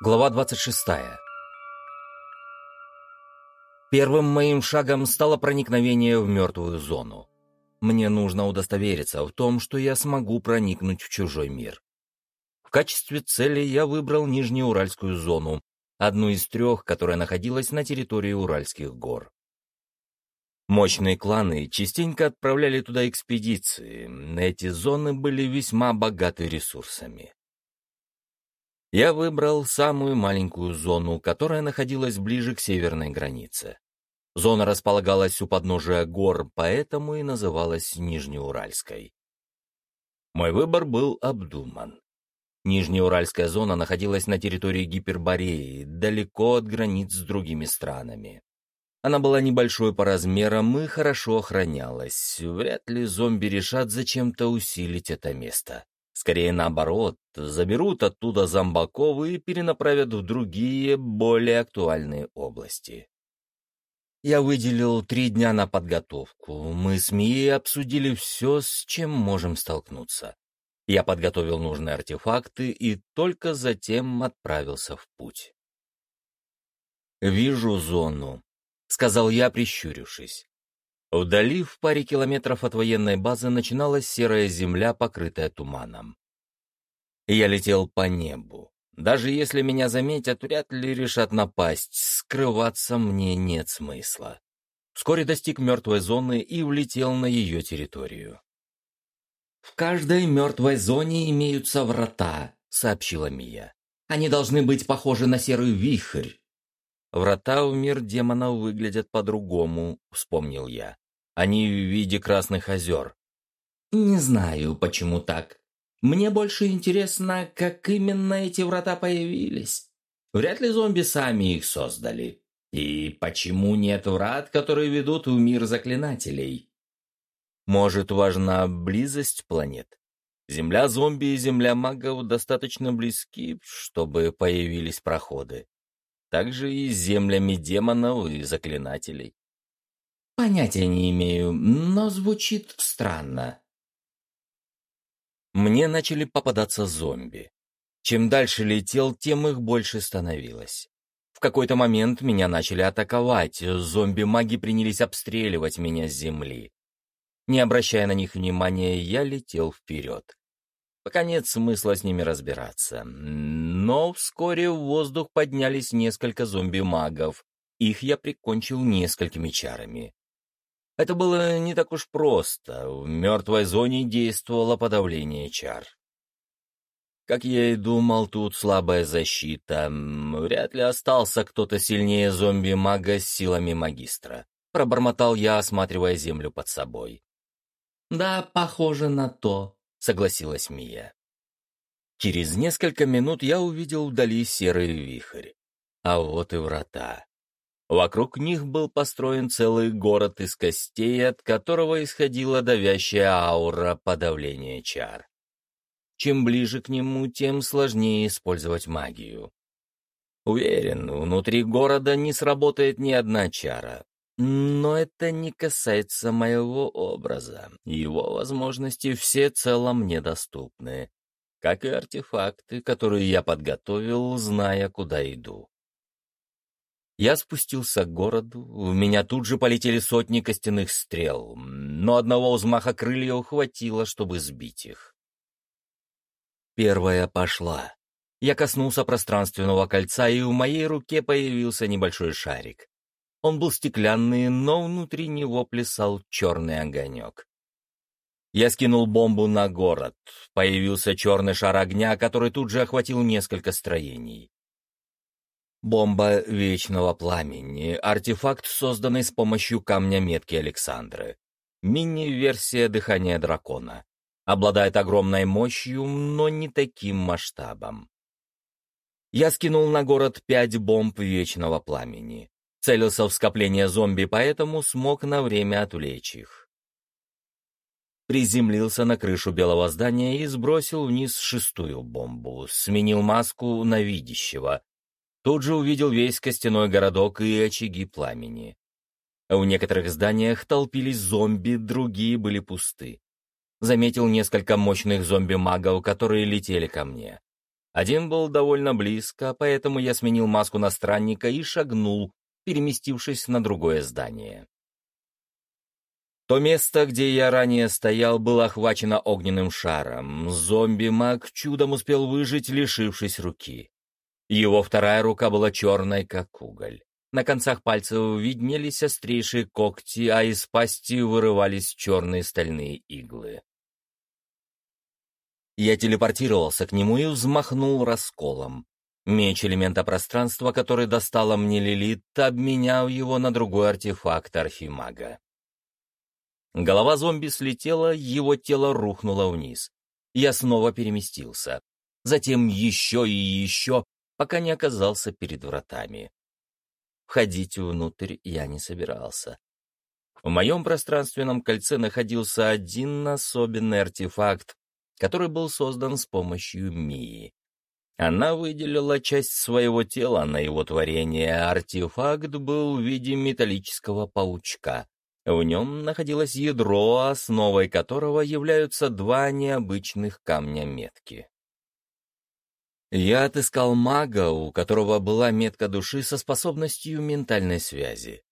Глава 26. Первым моим шагом стало проникновение в мертвую зону. Мне нужно удостовериться в том, что я смогу проникнуть в чужой мир. В качестве цели я выбрал Нижнеуральскую зону, одну из трех, которая находилась на территории Уральских гор. Мощные кланы частенько отправляли туда экспедиции. Эти зоны были весьма богаты ресурсами. Я выбрал самую маленькую зону, которая находилась ближе к северной границе. Зона располагалась у подножия гор, поэтому и называлась Нижнеуральской. Мой выбор был обдуман. Нижнеуральская зона находилась на территории Гипербореи, далеко от границ с другими странами. Она была небольшой по размерам и хорошо охранялась. Вряд ли зомби решат зачем-то усилить это место. Скорее наоборот, заберут оттуда зомбаков и перенаправят в другие, более актуальные области. Я выделил три дня на подготовку. Мы с Мией обсудили все, с чем можем столкнуться. Я подготовил нужные артефакты и только затем отправился в путь. «Вижу зону», — сказал я, прищурившись. Вдали, в паре километров от военной базы, начиналась серая земля, покрытая туманом. Я летел по небу. Даже если меня заметят, вряд ли решат напасть, скрываться мне нет смысла. Вскоре достиг мертвой зоны и влетел на ее территорию. «В каждой мертвой зоне имеются врата», — сообщила Мия. «Они должны быть похожи на серый вихрь». «Врата в мир демонов выглядят по-другому», — вспомнил я. Они в виде красных озер. Не знаю, почему так. Мне больше интересно, как именно эти врата появились. Вряд ли зомби сами их создали. И почему нет врат, которые ведут в мир заклинателей? Может, важна близость планет? Земля зомби и земля магов достаточно близки, чтобы появились проходы. Также и с землями демонов и заклинателей. Понятия не имею, но звучит странно. Мне начали попадаться зомби. Чем дальше летел, тем их больше становилось. В какой-то момент меня начали атаковать, зомби-маги принялись обстреливать меня с земли. Не обращая на них внимания, я летел вперед. Пока нет смысла с ними разбираться. Но вскоре в воздух поднялись несколько зомби-магов. Их я прикончил несколькими чарами. Это было не так уж просто. В мертвой зоне действовало подавление чар. Как я и думал, тут слабая защита. Вряд ли остался кто-то сильнее зомби-мага с силами магистра. Пробормотал я, осматривая землю под собой. «Да, похоже на то», — согласилась Мия. Через несколько минут я увидел вдали серый вихрь. А вот и врата. Вокруг них был построен целый город из костей, от которого исходила давящая аура подавления чар. Чем ближе к нему, тем сложнее использовать магию. Уверен, внутри города не сработает ни одна чара. Но это не касается моего образа. Его возможности всецело мне доступны, как и артефакты, которые я подготовил, зная, куда иду. Я спустился к городу, в меня тут же полетели сотни костяных стрел, но одного взмаха крыльев хватило, чтобы сбить их. Первая пошла. Я коснулся пространственного кольца, и в моей руке появился небольшой шарик. Он был стеклянный, но внутри него плясал черный огонек. Я скинул бомбу на город. Появился черный шар огня, который тут же охватил несколько строений. Бомба вечного пламени, артефакт, созданный с помощью камня метки Александры. Мини-версия дыхания дракона. Обладает огромной мощью, но не таким масштабом. Я скинул на город пять бомб вечного пламени. Целился в скопление зомби, поэтому смог на время отвлечь их. Приземлился на крышу белого здания и сбросил вниз шестую бомбу. Сменил маску на видящего, Тут же увидел весь костяной городок и очаги пламени. В некоторых зданиях толпились зомби, другие были пусты. Заметил несколько мощных зомби-магов, которые летели ко мне. Один был довольно близко, поэтому я сменил маску на странника и шагнул, переместившись на другое здание. То место, где я ранее стоял, было охвачено огненным шаром. Зомби-маг чудом успел выжить, лишившись руки. Его вторая рука была черной, как уголь. На концах пальцев виднелись острейшие когти, а из пасти вырывались черные стальные иглы. Я телепортировался к нему и взмахнул расколом. Меч элемента пространства, который достала мне Лилит, обменял его на другой артефакт архимага. Голова зомби слетела, его тело рухнуло вниз. Я снова переместился. Затем еще и еще, пока не оказался перед вратами. Входить внутрь я не собирался. В моем пространственном кольце находился один особенный артефакт, который был создан с помощью Мии. Она выделила часть своего тела на его творение, а артефакт был в виде металлического паучка. В нем находилось ядро, основой которого являются два необычных камня метки. Я отыскал мага, у которого была метка души со способностью ментальной связи.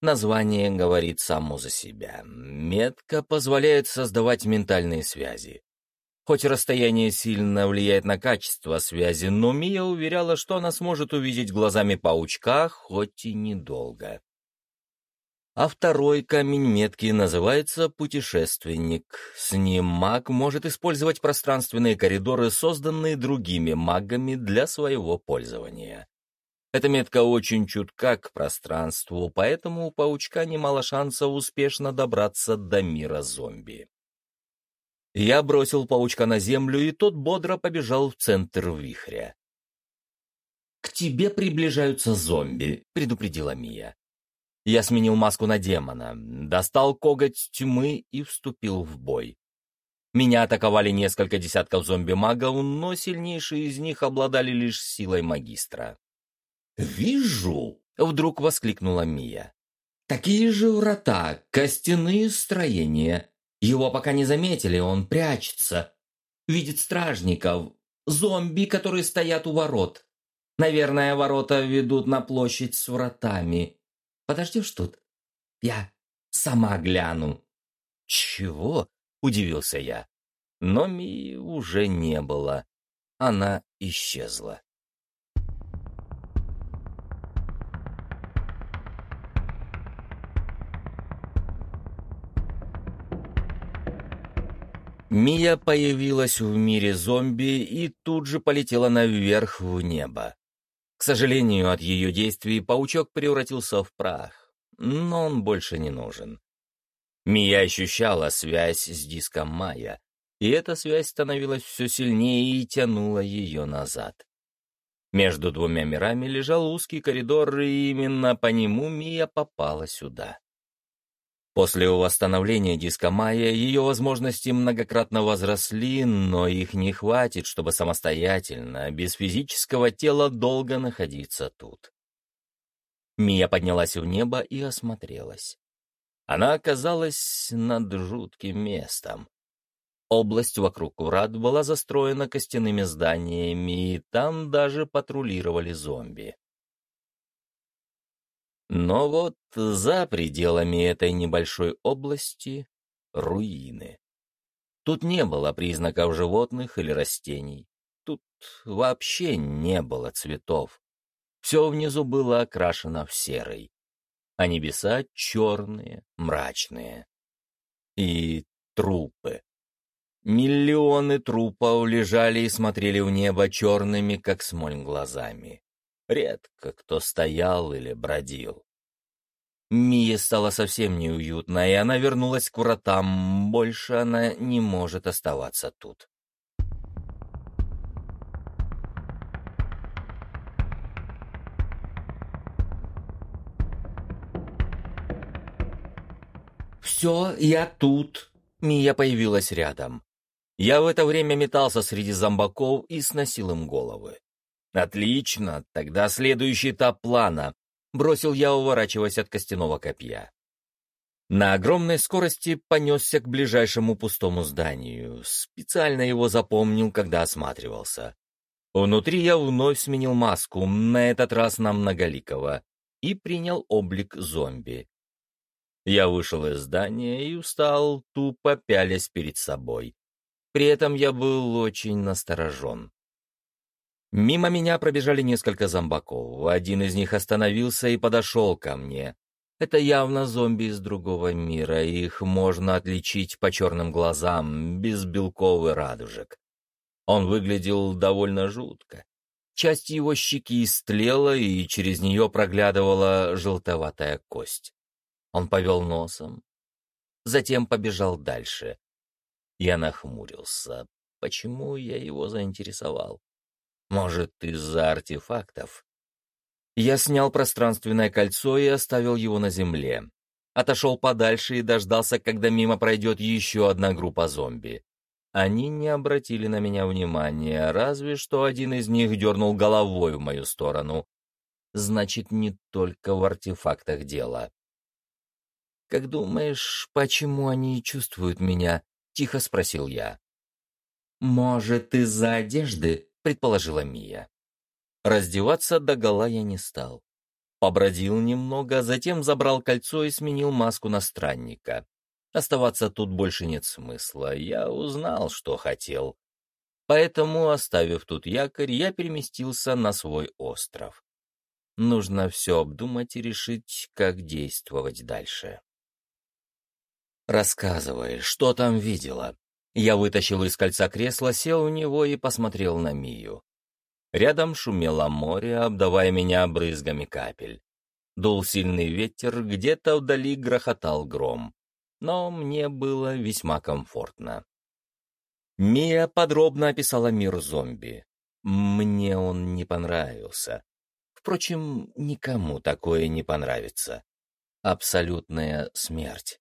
Название говорит само за себя. Метка позволяет создавать ментальные связи. Хоть расстояние сильно влияет на качество связи, но Мия уверяла, что она сможет увидеть глазами паучка, хоть и недолго. А второй камень метки называется «Путешественник». С ним маг может использовать пространственные коридоры, созданные другими магами для своего пользования. Эта метка очень чутка к пространству, поэтому у паучка немало шансов успешно добраться до мира зомби. Я бросил паучка на землю, и тот бодро побежал в центр вихря. «К тебе приближаются зомби», — предупредила Мия. Я сменил маску на демона, достал коготь тьмы и вступил в бой. Меня атаковали несколько десятков зомби-магов, но сильнейшие из них обладали лишь силой магистра. «Вижу!» — вдруг воскликнула Мия. «Такие же врата, костяные строения. Его пока не заметили, он прячется. Видит стражников, зомби, которые стоят у ворот. Наверное, ворота ведут на площадь с вратами. Подождешь тут? Я сама гляну». «Чего?» — удивился я. Но Мии уже не было. Она исчезла. Мия появилась в мире зомби и тут же полетела наверх в небо. К сожалению, от ее действий паучок превратился в прах, но он больше не нужен. Мия ощущала связь с диском Майя, и эта связь становилась все сильнее и тянула ее назад. Между двумя мирами лежал узкий коридор, и именно по нему Мия попала сюда. После восстановления диска Майя ее возможности многократно возросли, но их не хватит, чтобы самостоятельно, без физического тела, долго находиться тут. Мия поднялась в небо и осмотрелась. Она оказалась над жутким местом. Область вокруг врат была застроена костяными зданиями, и там даже патрулировали зомби. Но вот за пределами этой небольшой области — руины. Тут не было признаков животных или растений. Тут вообще не было цветов. Все внизу было окрашено в серый, а небеса черные, мрачные. И трупы. Миллионы трупов лежали и смотрели в небо черными, как смоль, глазами. Редко кто стоял или бродил. Мие стало совсем неуютно, и она вернулась к вратам. Больше она не может оставаться тут. «Все, я тут!» Мия появилась рядом. Я в это время метался среди зомбаков и сносил им головы. «Отлично, тогда следующий этап плана», — бросил я, уворачиваясь от костяного копья. На огромной скорости понесся к ближайшему пустому зданию. Специально его запомнил, когда осматривался. Внутри я вновь сменил маску, на этот раз на многоликого, и принял облик зомби. Я вышел из здания и устал, тупо пялясь перед собой. При этом я был очень насторожен. Мимо меня пробежали несколько зомбаков. Один из них остановился и подошел ко мне. Это явно зомби из другого мира, их можно отличить по черным глазам, без белков радужек. Он выглядел довольно жутко. Часть его щеки истлела, и через нее проглядывала желтоватая кость. Он повел носом, затем побежал дальше. Я нахмурился. Почему я его заинтересовал? Может, из-за артефактов? Я снял пространственное кольцо и оставил его на земле. Отошел подальше и дождался, когда мимо пройдет еще одна группа зомби. Они не обратили на меня внимания, разве что один из них дернул головой в мою сторону. Значит, не только в артефактах дело. «Как думаешь, почему они чувствуют меня?» — тихо спросил я. «Может, из-за одежды?» — предположила Мия. Раздеваться догола я не стал. Побродил немного, затем забрал кольцо и сменил маску на странника. Оставаться тут больше нет смысла, я узнал, что хотел. Поэтому, оставив тут якорь, я переместился на свой остров. Нужно все обдумать и решить, как действовать дальше. «Рассказывай, что там видела?» Я вытащил из кольца кресло, сел у него и посмотрел на Мию. Рядом шумело море, обдавая меня брызгами капель. Дул сильный ветер, где-то вдали грохотал гром. Но мне было весьма комфортно. Мия подробно описала мир зомби. Мне он не понравился. Впрочем, никому такое не понравится. Абсолютная смерть.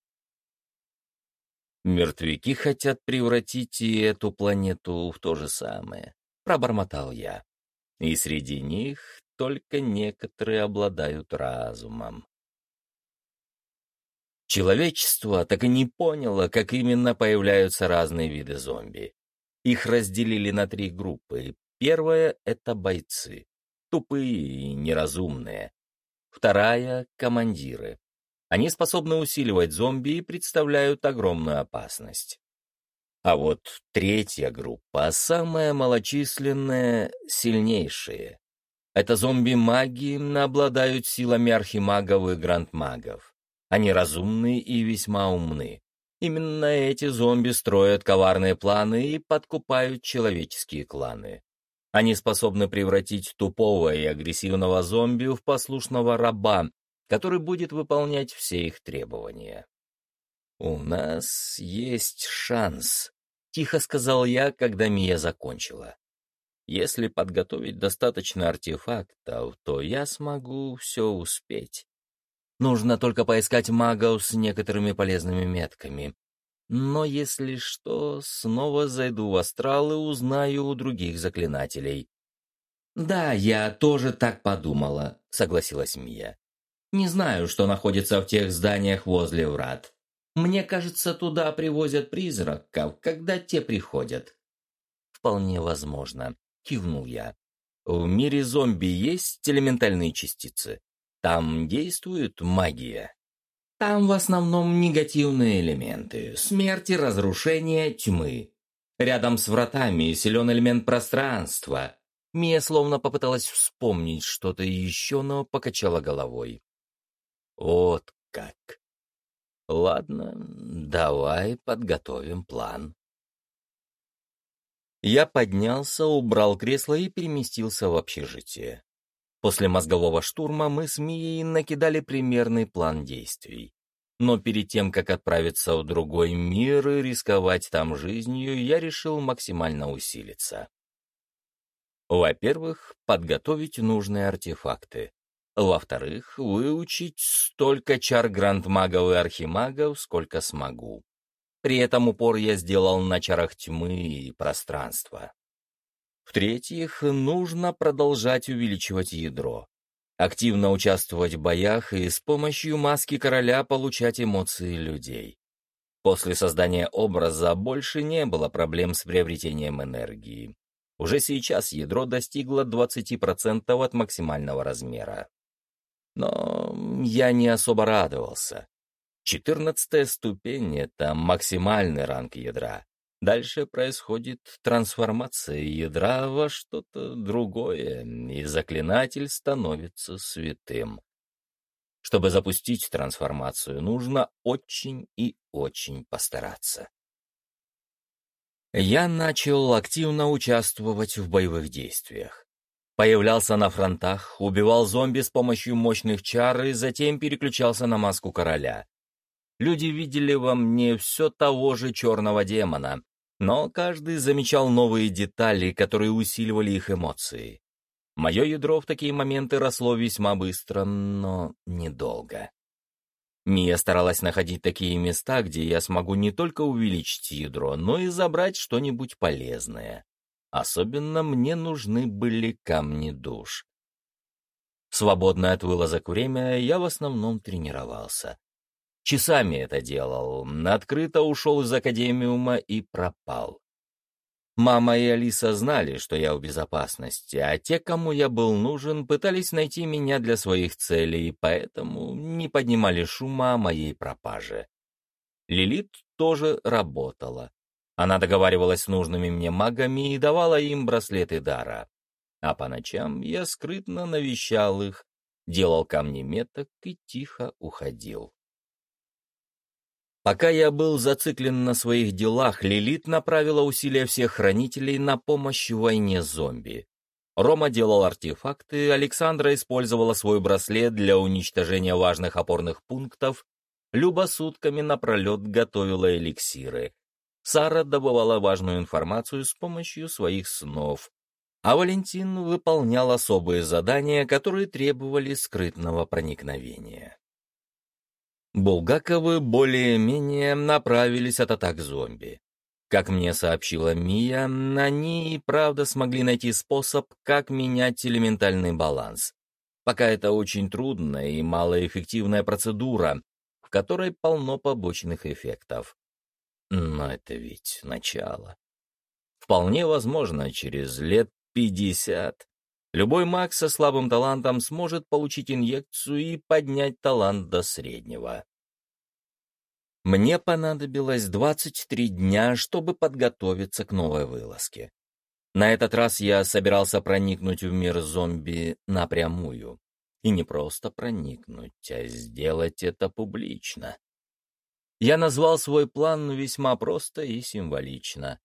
Мертвяки хотят превратить и эту планету в то же самое, пробормотал я и среди них только некоторые обладают разумом. Человечество так и не поняло, как именно появляются разные виды зомби. Их разделили на три группы. Первая — это бойцы, тупые и неразумные. Вторая — командиры. Они способны усиливать зомби и представляют огромную опасность. А вот третья группа, самая малочисленная, сильнейшие. Это зомби-маги обладают силами архимагов и грандмагов. Они разумны и весьма умны. Именно эти зомби строят коварные планы и подкупают человеческие кланы. Они способны превратить тупого и агрессивного зомби в послушного раба, который будет выполнять все их требования. «У нас есть шанс», Тихо сказал я, когда Мия закончила. Если подготовить достаточно артефактов, то я смогу все успеть. Нужно только поискать магов с некоторыми полезными метками. Но если что, снова зайду в астрал и узнаю у других заклинателей. «Да, я тоже так подумала», — согласилась Мия. «Не знаю, что находится в тех зданиях возле врат. Мне кажется, туда привозят призраков, когда те приходят. Вполне возможно, кивнул я. В мире зомби есть элементальные частицы. Там действует магия. Там в основном негативные элементы, смерти, разрушения, тьмы. Рядом с вратами силен элемент пространства. Мия словно попыталась вспомнить что-то еще, но покачала головой. Вот как. Ладно, давай подготовим план. Я поднялся, убрал кресло и переместился в общежитие. После мозгового штурма мы с Мией накидали примерный план действий. Но перед тем, как отправиться в другой мир и рисковать там жизнью, я решил максимально усилиться. Во-первых, подготовить нужные артефакты. Во-вторых, выучить столько чар грандмагов и архимагов, сколько смогу. При этом упор я сделал на чарах тьмы и пространства. В-третьих, нужно продолжать увеличивать ядро. Активно участвовать в боях и с помощью маски короля получать эмоции людей. После создания образа больше не было проблем с приобретением энергии. Уже сейчас ядро достигло 20% от максимального размера. Но я не особо радовался. Четырнадцатая ступень — это максимальный ранг ядра. Дальше происходит трансформация ядра во что-то другое, и заклинатель становится святым. Чтобы запустить трансформацию, нужно очень и очень постараться. Я начал активно участвовать в боевых действиях. Появлялся на фронтах, убивал зомби с помощью мощных чар и затем переключался на маску короля. Люди видели во мне все того же черного демона, но каждый замечал новые детали, которые усиливали их эмоции. Мое ядро в такие моменты росло весьма быстро, но недолго. Мия старалась находить такие места, где я смогу не только увеличить ядро, но и забрать что-нибудь полезное. Особенно мне нужны были камни душ. Свободное от вылазок время я в основном тренировался. Часами это делал, открыто ушел из академиума и пропал. Мама и Алиса знали, что я в безопасности, а те, кому я был нужен, пытались найти меня для своих целей, поэтому не поднимали шума о моей пропаже. Лилит тоже работала. Она договаривалась с нужными мне магами и давала им браслеты дара. А по ночам я скрытно навещал их, делал камни меток и тихо уходил. Пока я был зациклен на своих делах, Лилит направила усилия всех хранителей на помощь в войне зомби. Рома делал артефакты, Александра использовала свой браслет для уничтожения важных опорных пунктов, Люба сутками напролет готовила эликсиры. Сара добывала важную информацию с помощью своих снов, а Валентин выполнял особые задания, которые требовали скрытного проникновения. Булгаковы более-менее направились от атак зомби. Как мне сообщила Мия, они и правда смогли найти способ, как менять элементальный баланс. Пока это очень трудная и малоэффективная процедура, в которой полно побочных эффектов. Но это ведь начало. Вполне возможно, через лет пятьдесят любой маг со слабым талантом сможет получить инъекцию и поднять талант до среднего. Мне понадобилось 23 дня, чтобы подготовиться к новой вылазке. На этот раз я собирался проникнуть в мир зомби напрямую. И не просто проникнуть, а сделать это публично. Я назвал свой план весьма просто и символично.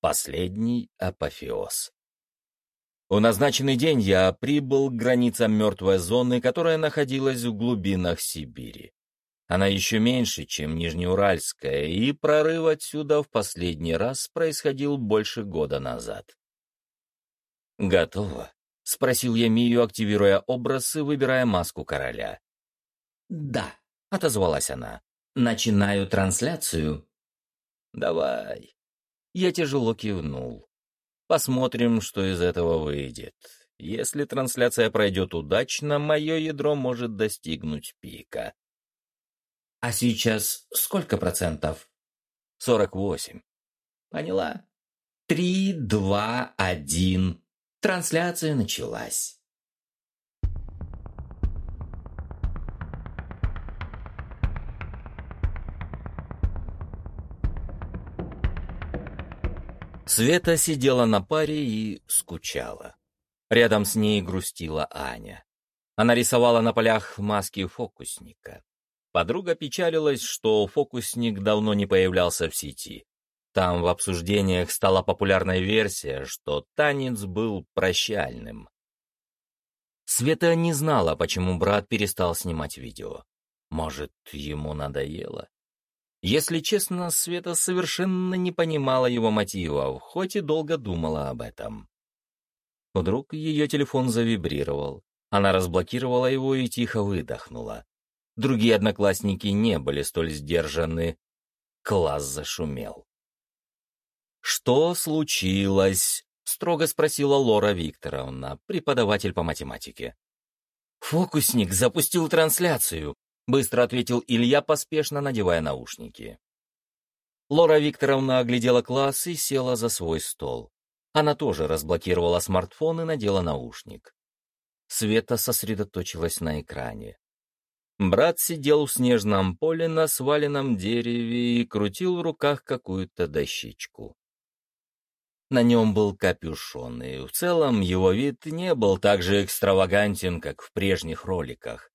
Последний апофеоз. В назначенный день я прибыл к границам мертвой зоны, которая находилась в глубинах Сибири. Она еще меньше, чем Нижнеуральская, и прорыв отсюда в последний раз происходил больше года назад. «Готово?» — спросил я Мию, активируя образ и выбирая маску короля. «Да», — отозвалась она. «Начинаю трансляцию». «Давай». Я тяжело кивнул. Посмотрим, что из этого выйдет. Если трансляция пройдет удачно, мое ядро может достигнуть пика. А сейчас сколько процентов? Сорок восемь. Поняла. Три, два, один. Трансляция началась. Света сидела на паре и скучала. Рядом с ней грустила Аня. Она рисовала на полях маски фокусника. Подруга печалилась, что фокусник давно не появлялся в сети. Там в обсуждениях стала популярная версия, что танец был прощальным. Света не знала, почему брат перестал снимать видео. Может, ему надоело? Если честно, Света совершенно не понимала его мотивов, хоть и долго думала об этом. Вдруг ее телефон завибрировал. Она разблокировала его и тихо выдохнула. Другие одноклассники не были столь сдержаны. Класс зашумел. «Что случилось?» — строго спросила Лора Викторовна, преподаватель по математике. «Фокусник запустил трансляцию», — быстро ответил Илья, поспешно надевая наушники. Лора Викторовна оглядела класс и села за свой стол. Она тоже разблокировала смартфон и надела наушник. Света сосредоточилась на экране. Брат сидел в снежном поле на сваленном дереве и крутил в руках какую-то дощечку. На нем был капюшон, и в целом его вид не был так же экстравагантен, как в прежних роликах.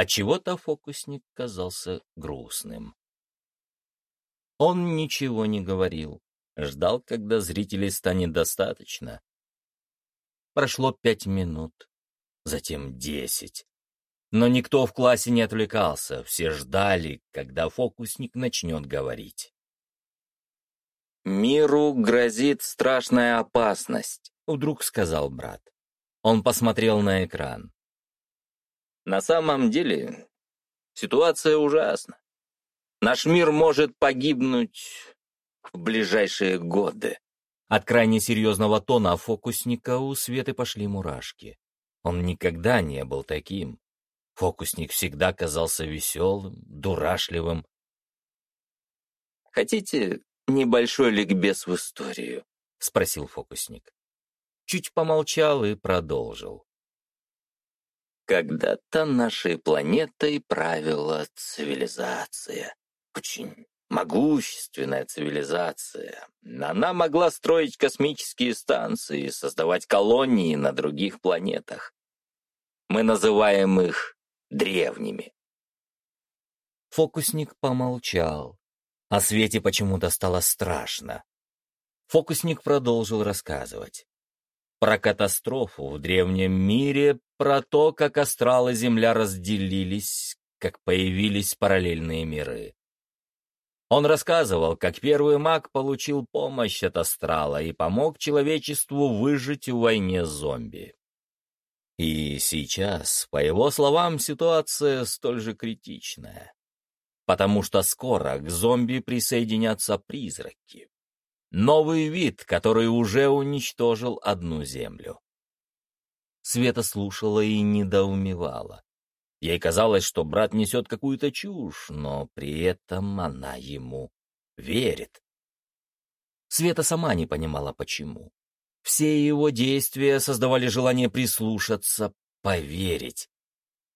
Отчего-то фокусник казался грустным. Он ничего не говорил, ждал, когда зрителей станет достаточно. Прошло пять минут, затем десять. Но никто в классе не отвлекался, все ждали, когда фокусник начнет говорить. «Миру грозит страшная опасность», — вдруг сказал брат. Он посмотрел на экран. «На самом деле ситуация ужасна. Наш мир может погибнуть в ближайшие годы». От крайне серьезного тона фокусника у Светы пошли мурашки. Он никогда не был таким. Фокусник всегда казался веселым, дурашливым. «Хотите небольшой ликбез в историю?» — спросил фокусник. Чуть помолчал и продолжил. Когда-то нашей планетой правила цивилизация. Очень могущественная цивилизация. Она могла строить космические станции, создавать колонии на других планетах. Мы называем их древними. Фокусник помолчал. а Свете почему-то стало страшно. Фокусник продолжил рассказывать. Про катастрофу в древнем мире, про то, как астрал и Земля разделились, как появились параллельные миры. Он рассказывал, как первый маг получил помощь от астрала и помог человечеству выжить в войне с зомби. И сейчас, по его словам, ситуация столь же критичная. Потому что скоро к зомби присоединятся призраки. Новый вид, который уже уничтожил одну землю. Света слушала и недоумевала. Ей казалось, что брат несет какую-то чушь, но при этом она ему верит. Света сама не понимала, почему. Все его действия создавали желание прислушаться, поверить.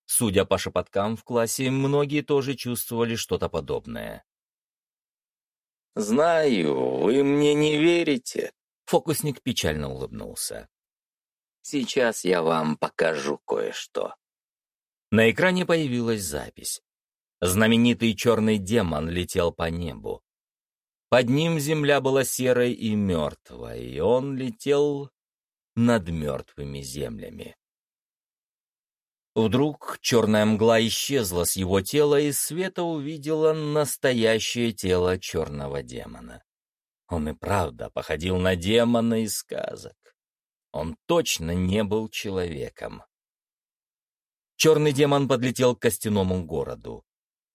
Судя по шепоткам в классе, многие тоже чувствовали что-то подобное. «Знаю, вы мне не верите», — фокусник печально улыбнулся. «Сейчас я вам покажу кое-что». На экране появилась запись. Знаменитый черный демон летел по небу. Под ним земля была серой и мертвой, и он летел над мертвыми землями. Вдруг черная мгла исчезла с его тела, и Света увидела настоящее тело черного демона. Он и правда походил на демона из сказок. Он точно не был человеком. Черный демон подлетел к костяному городу.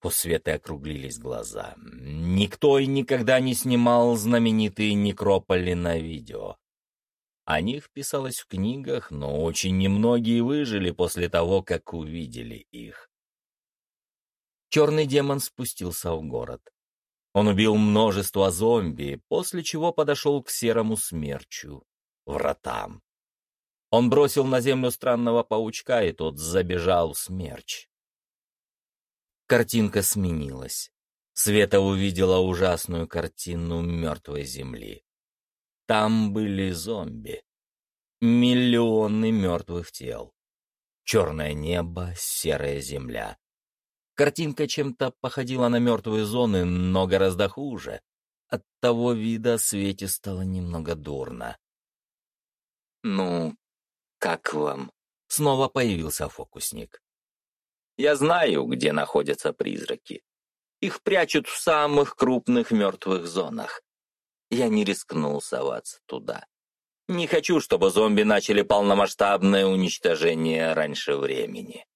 У Светы округлились глаза. Никто и никогда не снимал знаменитые некрополи на видео. О них писалось в книгах, но очень немногие выжили после того, как увидели их. Черный демон спустился в город. Он убил множество зомби, после чего подошел к серому смерчу, вратам. Он бросил на землю странного паучка, и тот забежал в смерч. Картинка сменилась. Света увидела ужасную картину мертвой земли. Там были зомби. Миллионы мертвых тел. Черное небо, серая земля. Картинка чем-то походила на мертвые зоны, но гораздо хуже. От того вида Свете стало немного дурно. «Ну, как вам?» Снова появился фокусник. Я знаю, где находятся призраки. Их прячут в самых крупных мертвых зонах. Я не рискнул соваться туда. Не хочу, чтобы зомби начали полномасштабное уничтожение раньше времени.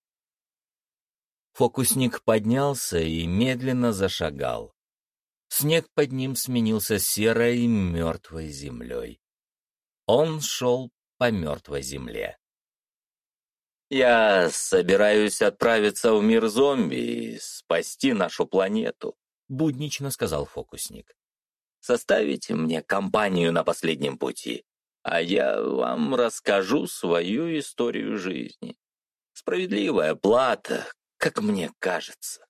Фокусник поднялся и медленно зашагал. Снег под ним сменился серой мертвой землей. Он шел по мертвой земле. «Я собираюсь отправиться в мир зомби и спасти нашу планету», — буднично сказал фокусник. «Составите мне компанию на последнем пути. а я вам расскажу свою историю жизни. Справедливая плата, как мне кажется.